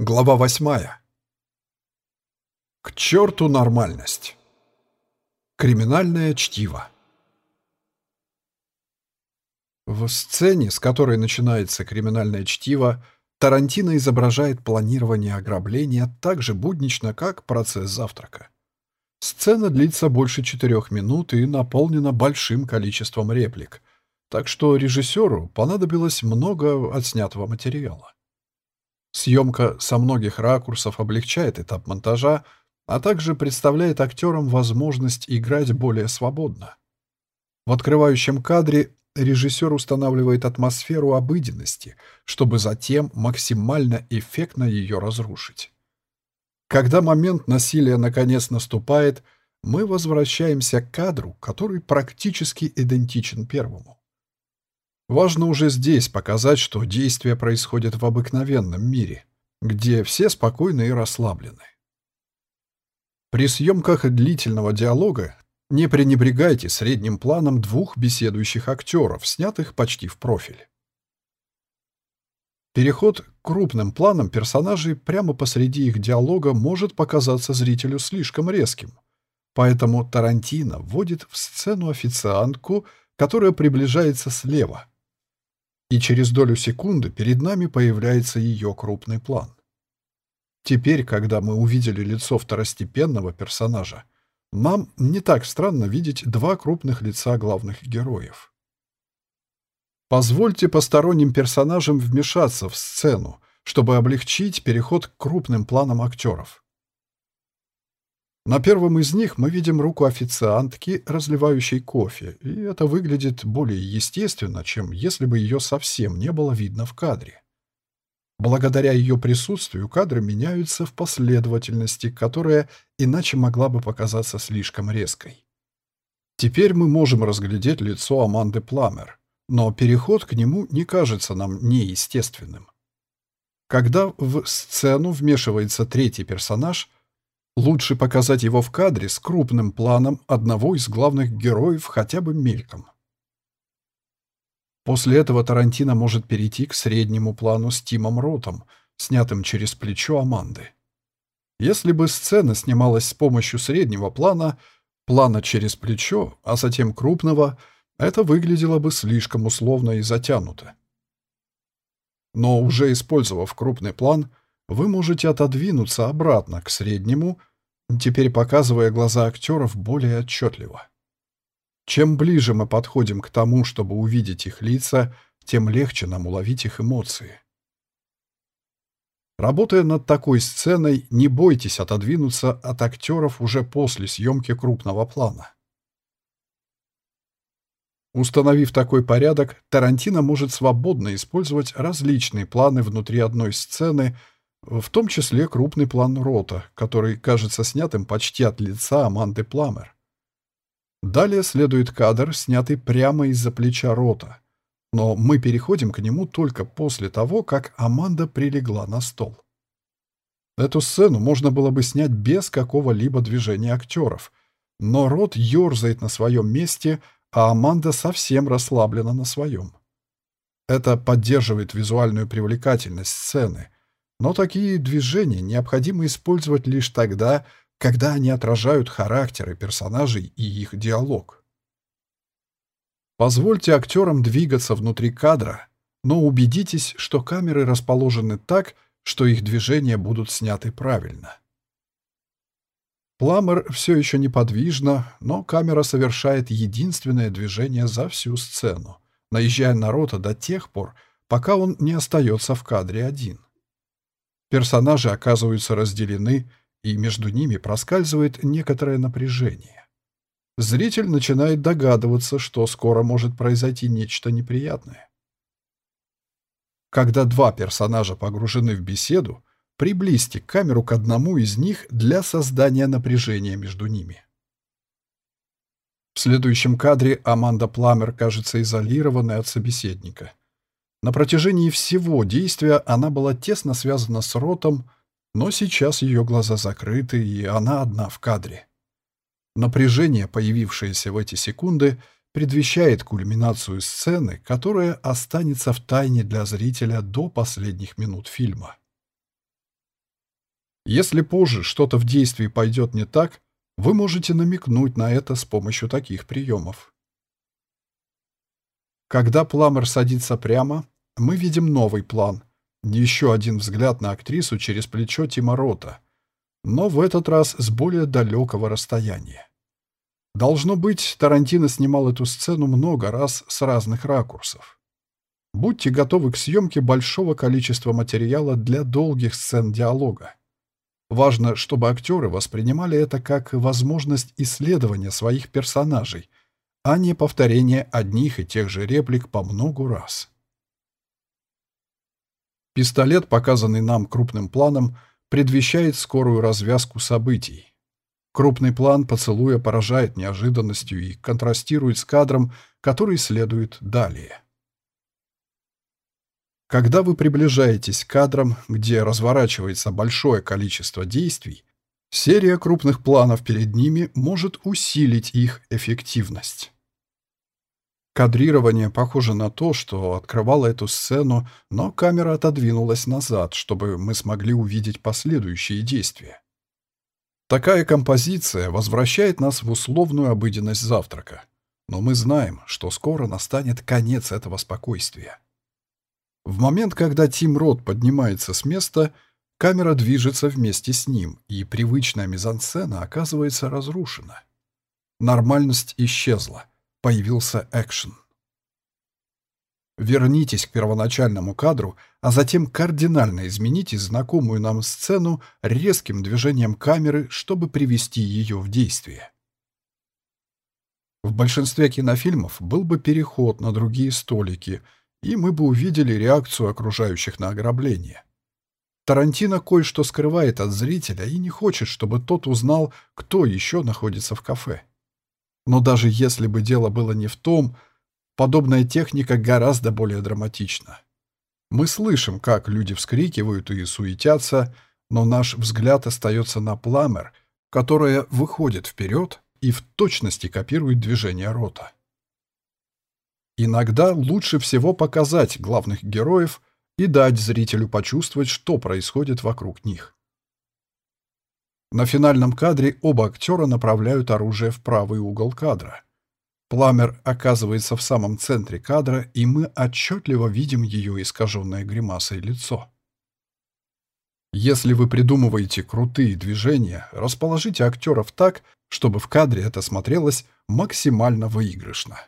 Глава восьмая. К черту нормальность. Криминальное чтиво. В сцене, с которой начинается криминальное чтиво, Тарантино изображает планирование ограбления так же буднично, как процесс завтрака. Сцена длится больше четырех минут и наполнена большим количеством реплик, так что режиссеру понадобилось много отснятого материала. Съемка со многих ракурсов облегчает этап монтажа, а также представляет актерам возможность играть более свободно. В открывающем кадре режиссер устанавливает атмосферу обыденности, чтобы затем максимально эффектно ее разрушить. Когда момент насилия наконец наступает, мы возвращаемся к кадру, который практически идентичен первому. Важно уже здесь показать, что действие происходит в обыкновенном мире, где все спокойны и расслаблены. При съемках длительного диалога не пренебрегайте средним планом двух беседующих актеров, снятых почти в профиль. Переход к крупным планам персонажей прямо посреди их диалога может показаться зрителю слишком резким. Поэтому Тарантино вводит в сцену официантку, которая приближается слева, и через долю секунды перед нами появляется ее крупный план. Теперь, когда мы увидели лицо второстепенного персонажа, нам не так странно видеть два крупных лица главных героев. Позвольте посторонним персонажам вмешаться в сцену, чтобы облегчить переход к крупным планам актеров. На первом из них мы видим руку официантки, разливающей кофе, и это выглядит более естественно, чем если бы ее совсем не было видно в кадре. Благодаря ее присутствию кадры меняются в последовательности, которая иначе могла бы показаться слишком резкой. Теперь мы можем разглядеть лицо Аманды Пламер, но переход к нему не кажется нам неестественным. Когда в сцену вмешивается третий персонаж – Лучше показать его в кадре с крупным планом одного из главных героев хотя бы мельком. После этого Тарантино может перейти к среднему плану с Тимом Ротом, снятым через плечо Аманды. Если бы сцена снималась с помощью среднего плана, плана через плечо, а затем крупного, это выглядело бы слишком условно и затянуто. Но уже использовав крупный план, вы можете отодвинуться обратно к среднему теперь показывая глаза актеров более отчетливо. Чем ближе мы подходим к тому, чтобы увидеть их лица, тем легче нам уловить их эмоции. Работая над такой сценой, не бойтесь отодвинуться от актеров уже после съемки крупного плана. Установив такой порядок, Тарантино может свободно использовать различные планы внутри одной сцены – в том числе крупный план рота, который кажется снятым почти от лица Аманды Пламер. Далее следует кадр, снятый прямо из-за плеча рота, но мы переходим к нему только после того, как Аманда прилегла на стол. Эту сцену можно было бы снять без какого-либо движения актеров, но рот ерзает на своем месте, а Аманда совсем расслаблена на своем. Это поддерживает визуальную привлекательность сцены – но такие движения необходимо использовать лишь тогда, когда они отражают характеры персонажей и их диалог. Позвольте актерам двигаться внутри кадра, но убедитесь, что камеры расположены так, что их движения будут сняты правильно. Пламер все еще неподвижно, но камера совершает единственное движение за всю сцену, наезжая на Рота до тех пор, пока он не остается в кадре один. Персонажи оказываются разделены, и между ними проскальзывает некоторое напряжение. Зритель начинает догадываться, что скоро может произойти нечто неприятное. Когда два персонажа погружены в беседу, приблизьте камеру к одному из них для создания напряжения между ними. В следующем кадре Аманда Пламер кажется изолированной от собеседника. На протяжении всего действия она была тесно связана с ротом, но сейчас ее глаза закрыты, и она одна в кадре. Напряжение, появившееся в эти секунды, предвещает кульминацию сцены, которая останется в тайне для зрителя до последних минут фильма. Если позже что-то в действии пойдет не так, вы можете намекнуть на это с помощью таких приемов. Когда Пламер садится прямо, мы видим новый план. Еще один взгляд на актрису через плечо Тима Рота, но в этот раз с более далекого расстояния. Должно быть, Тарантино снимал эту сцену много раз с разных ракурсов. Будьте готовы к съемке большого количества материала для долгих сцен диалога. Важно, чтобы актеры воспринимали это как возможность исследования своих персонажей, а не повторение одних и тех же реплик по многу раз. Пистолет, показанный нам крупным планом, предвещает скорую развязку событий. Крупный план поцелуя поражает неожиданностью и контрастирует с кадром, который следует далее. Когда вы приближаетесь к кадрам, где разворачивается большое количество действий, серия крупных планов перед ними может усилить их эффективность. Кадрирование похоже на то, что открывало эту сцену, но камера отодвинулась назад, чтобы мы смогли увидеть последующие действия. Такая композиция возвращает нас в условную обыденность завтрака. Но мы знаем, что скоро настанет конец этого спокойствия. В момент, когда Тим Рот поднимается с места, камера движется вместе с ним, и привычная мизансцена оказывается разрушена. Нормальность исчезла. Появился экшен. Вернитесь к первоначальному кадру, а затем кардинально измените знакомую нам сцену резким движением камеры, чтобы привести ее в действие. В большинстве кинофильмов был бы переход на другие столики – и мы бы увидели реакцию окружающих на ограбление. Тарантино кое-что скрывает от зрителя и не хочет, чтобы тот узнал, кто еще находится в кафе. Но даже если бы дело было не в том, подобная техника гораздо более драматична. Мы слышим, как люди вскрикивают и суетятся, но наш взгляд остается на пламер, которая выходит вперед и в точности копирует движение рота. Иногда лучше всего показать главных героев и дать зрителю почувствовать, что происходит вокруг них. На финальном кадре оба актера направляют оружие в правый угол кадра. Пламер оказывается в самом центре кадра, и мы отчетливо видим ее искаженное гримасой лицо. Если вы придумываете крутые движения, расположите актеров так, чтобы в кадре это смотрелось максимально выигрышно.